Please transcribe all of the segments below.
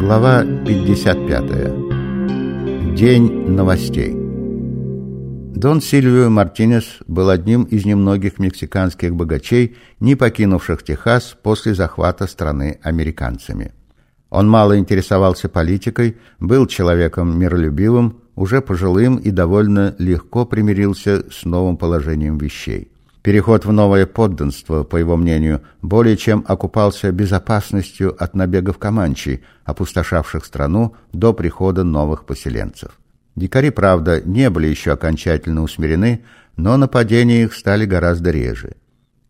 Глава 55. День новостей. Дон Сильвио Мартинес был одним из немногих мексиканских богачей, не покинувших Техас после захвата страны американцами. Он мало интересовался политикой, был человеком миролюбивым, уже пожилым и довольно легко примирился с новым положением вещей. Переход в новое подданство, по его мнению, более чем окупался безопасностью от набегов Каманчи, опустошавших страну до прихода новых поселенцев. Дикари, правда, не были еще окончательно усмирены, но нападения их стали гораздо реже.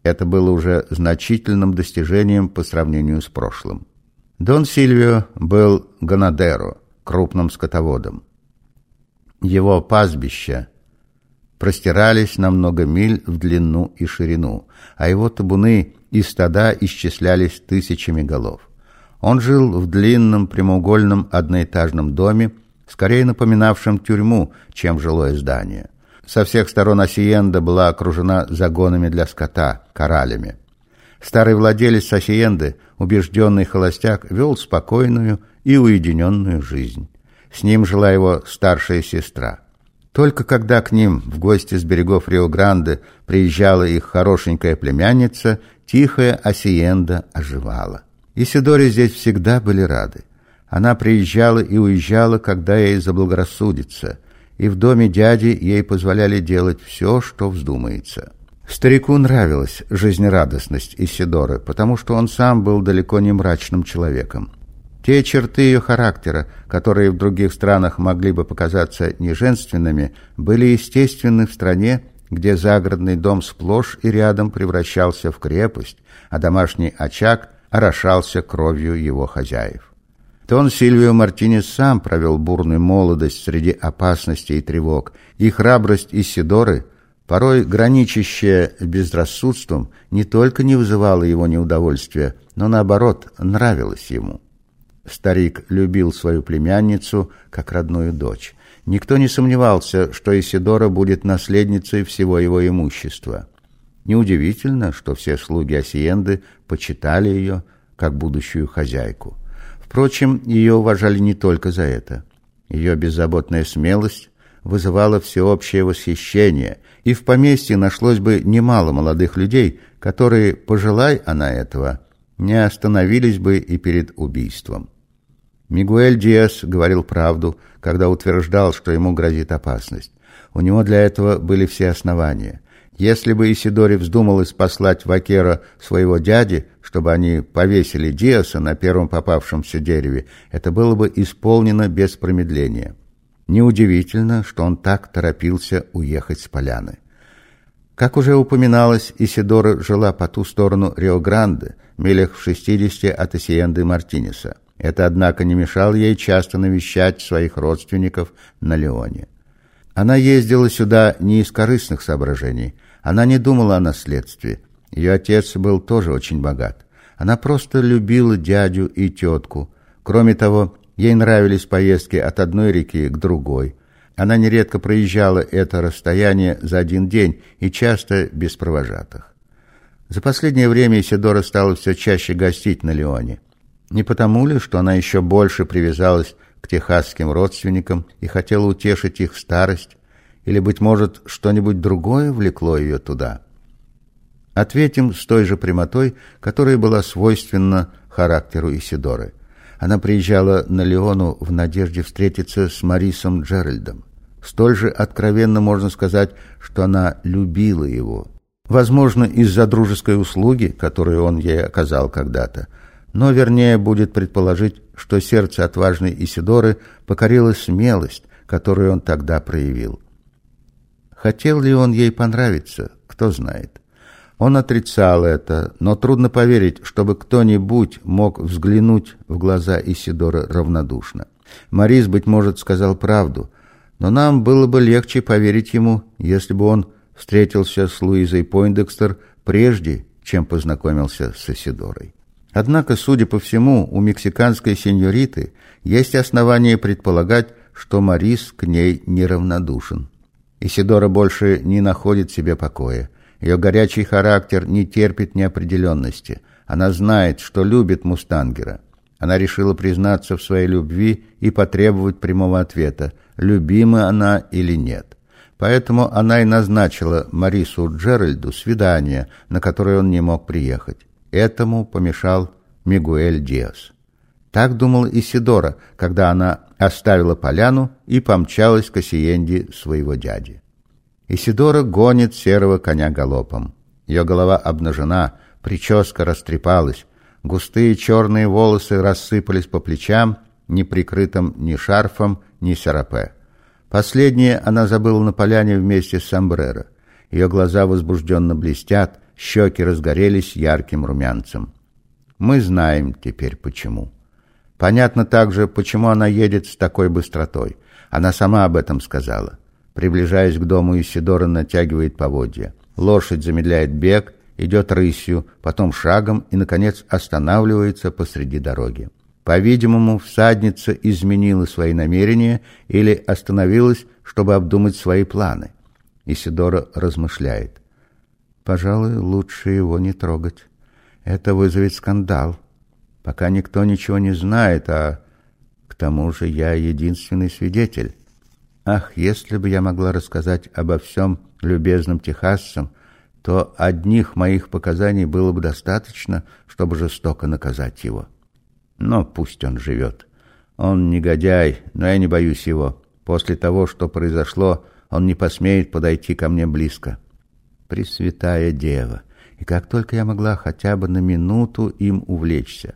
Это было уже значительным достижением по сравнению с прошлым. Дон Сильвио был ганадеро, крупным скотоводом. Его пастбища простирались на много миль в длину и ширину, а его табуны и стада исчислялись тысячами голов. Он жил в длинном прямоугольном одноэтажном доме, скорее напоминавшем тюрьму, чем жилое здание. Со всех сторон Осиенда была окружена загонами для скота, коралями. Старый владелец Осиенды, убежденный холостяк, вел спокойную и уединенную жизнь. С ним жила его старшая сестра. Только когда к ним в гости с берегов Рио-Гранде приезжала их хорошенькая племянница, тихая Осиенда оживала. Исидоре здесь всегда были рады. Она приезжала и уезжала, когда ей заблагорассудится, и в доме дяди ей позволяли делать все, что вздумается. Старику нравилась жизнерадостность Исидоры, потому что он сам был далеко не мрачным человеком. Те черты ее характера, которые в других странах могли бы показаться неженственными, были естественны в стране, где загородный дом сплошь и рядом превращался в крепость, а домашний очаг орошался кровью его хозяев. Тон Сильвио Мартинес сам провел бурную молодость среди опасностей и тревог, и храбрость Исидоры, порой граничащая безрассудством, не только не вызывала его неудовольствия, но, наоборот, нравилась ему. Старик любил свою племянницу как родную дочь. Никто не сомневался, что Исидора будет наследницей всего его имущества. Неудивительно, что все слуги Осиенды почитали ее как будущую хозяйку. Впрочем, ее уважали не только за это. Ее беззаботная смелость вызывала всеобщее восхищение, и в поместье нашлось бы немало молодых людей, которые, пожелай она этого, не остановились бы и перед убийством. Мигуэль Диас говорил правду, когда утверждал, что ему грозит опасность. У него для этого были все основания. Если бы Исидоре вздумалось послать Вакера своего дяди, чтобы они повесили Диаса на первом попавшемся дереве, это было бы исполнено без промедления. Неудивительно, что он так торопился уехать с поляны. Как уже упоминалось, Исидора жила по ту сторону Рио-Гранде, милях в 60 от Исиенды Мартинеса. Это, однако, не мешало ей часто навещать своих родственников на Леоне. Она ездила сюда не из корыстных соображений. Она не думала о наследстве. Ее отец был тоже очень богат. Она просто любила дядю и тетку. Кроме того, ей нравились поездки от одной реки к другой. Она нередко проезжала это расстояние за один день и часто без провожатых. За последнее время Исидора стала все чаще гостить на Леоне. Не потому ли, что она еще больше привязалась к техасским родственникам и хотела утешить их старость, или, быть может, что-нибудь другое влекло ее туда? Ответим с той же прямотой, которая была свойственна характеру Исидоры. Она приезжала на Леону в надежде встретиться с Марисом Джеральдом. Столь же откровенно можно сказать, что она любила его. Возможно, из-за дружеской услуги, которую он ей оказал когда-то, но вернее будет предположить, что сердце отважной Исидоры покорила смелость, которую он тогда проявил. Хотел ли он ей понравиться, кто знает. Он отрицал это, но трудно поверить, чтобы кто-нибудь мог взглянуть в глаза Исидоры равнодушно. Морис, быть может, сказал правду, но нам было бы легче поверить ему, если бы он встретился с Луизой Пойндекстер прежде, чем познакомился с Исидорой. Однако, судя по всему, у мексиканской сеньориты есть основания предполагать, что Марис к ней неравнодушен. Исидора больше не находит себе покоя. Ее горячий характер не терпит неопределенности. Она знает, что любит Мустангера. Она решила признаться в своей любви и потребовать прямого ответа, любима она или нет. Поэтому она и назначила Марису Джеральду свидание, на которое он не мог приехать. Этому помешал Мигуэль Диас. Так думала Исидора, когда она оставила поляну и помчалась к осиенде своего дяди. Исидора гонит серого коня галопом. Ее голова обнажена, прическа растрепалась, густые черные волосы рассыпались по плечам, не прикрытым ни шарфом, ни серапе. Последнее она забыла на поляне вместе с сомбреро. Ее глаза возбужденно блестят, щеки разгорелись ярким румянцем. Мы знаем теперь почему. Понятно также, почему она едет с такой быстротой. Она сама об этом сказала. Приближаясь к дому, Исидора натягивает поводья. Лошадь замедляет бег, идет рысью, потом шагом и, наконец, останавливается посреди дороги. По-видимому, всадница изменила свои намерения или остановилась, чтобы обдумать свои планы. Исидора размышляет. «Пожалуй, лучше его не трогать. Это вызовет скандал. Пока никто ничего не знает, а к тому же я единственный свидетель. Ах, если бы я могла рассказать обо всем любезным техасцам, то одних моих показаний было бы достаточно, чтобы жестоко наказать его». Но пусть он живет. Он негодяй, но я не боюсь его. После того, что произошло, он не посмеет подойти ко мне близко. Пресвятая Дева! И как только я могла хотя бы на минуту им увлечься.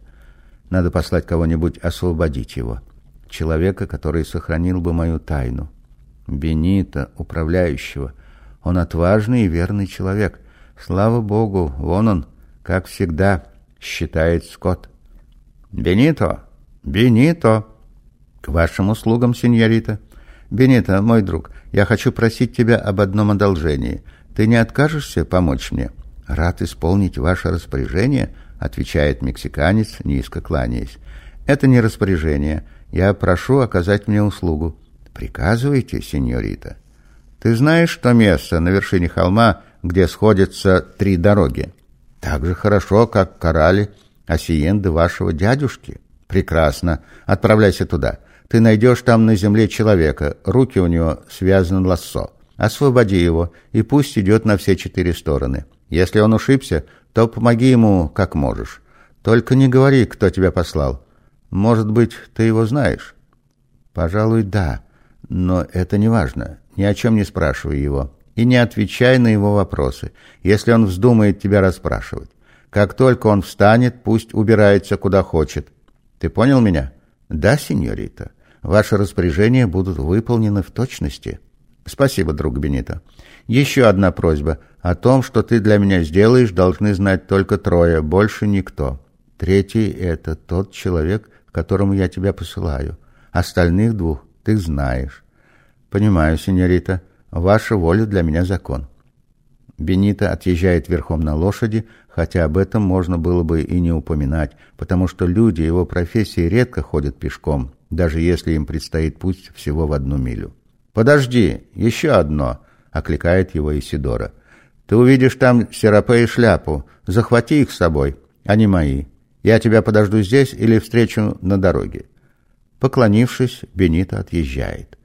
Надо послать кого-нибудь освободить его. Человека, который сохранил бы мою тайну. Бенита, управляющего. Он отважный и верный человек. Слава Богу, вон он, как всегда, считает Скотт. «Бенито! Бенито!» «К вашим услугам, сеньорита!» «Бенито, мой друг, я хочу просить тебя об одном одолжении. Ты не откажешься помочь мне?» «Рад исполнить ваше распоряжение», — отвечает мексиканец, низко кланяясь. «Это не распоряжение. Я прошу оказать мне услугу». «Приказывайте, сеньорита». «Ты знаешь то место на вершине холма, где сходятся три дороги?» «Так же хорошо, как Корали Осиенды вашего дядюшки? Прекрасно. Отправляйся туда. Ты найдешь там на земле человека, руки у него связаны лассо. Освободи его, и пусть идет на все четыре стороны. Если он ушибся, то помоги ему как можешь. Только не говори, кто тебя послал. Может быть, ты его знаешь? Пожалуй, да. Но это не важно. Ни о чем не спрашивай его. И не отвечай на его вопросы, если он вздумает тебя расспрашивать. Как только он встанет, пусть убирается куда хочет. Ты понял меня? Да, сеньорита. Ваши распоряжения будут выполнены в точности. Спасибо, друг Бенито. Еще одна просьба. О том, что ты для меня сделаешь, должны знать только трое, больше никто. Третий — это тот человек, которому я тебя посылаю. Остальных двух ты знаешь. Понимаю, сеньорита. Ваша воля для меня закон. Бенито отъезжает верхом на лошади, хотя об этом можно было бы и не упоминать, потому что люди его профессии редко ходят пешком, даже если им предстоит путь всего в одну милю. «Подожди, еще одно!» — окликает его Исидора. «Ты увидишь там серапе и шляпу. Захвати их с собой, они мои. Я тебя подожду здесь или встречу на дороге». Поклонившись, Бенито отъезжает.